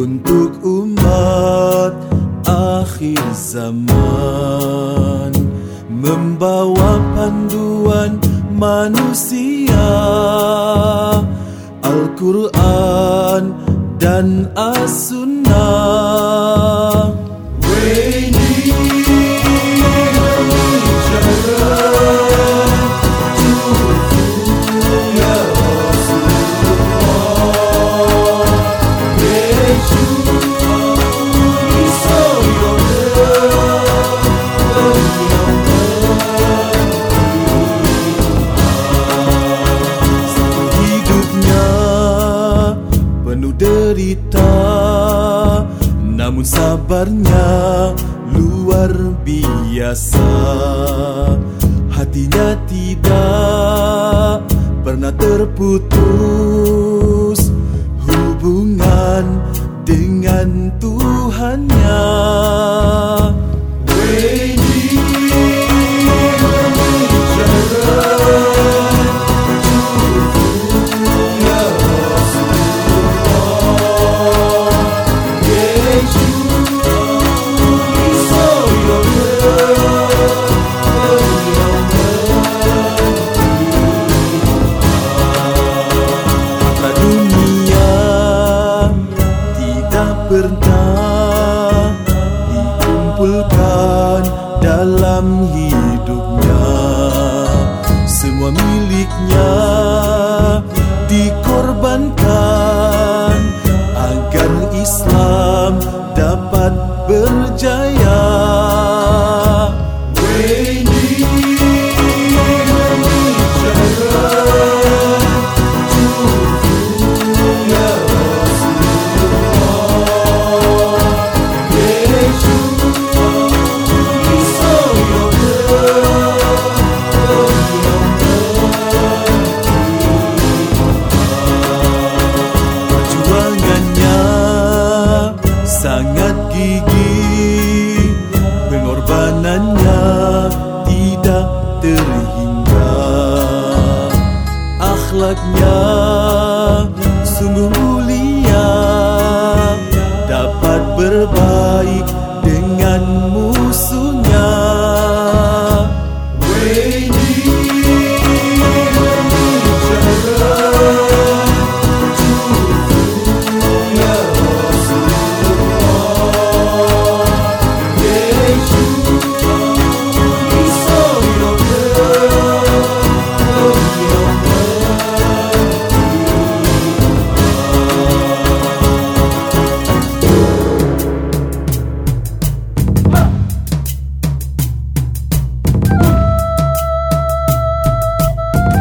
untuk umat akhir zaman membawa panduan manusia Al-Quran dan As-Sunnah. Derita Namun sabarnya luar biasa. Hatinya tidak pernah terputus Hubungan dengan Tuhannya pernah dikumpulkan dalam hidupnya. Semua miliknya dikorbankan gigih Pengorbanannya tidak terhingga. Akhlaknya sungguh mulia Dapat berbaik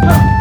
Go!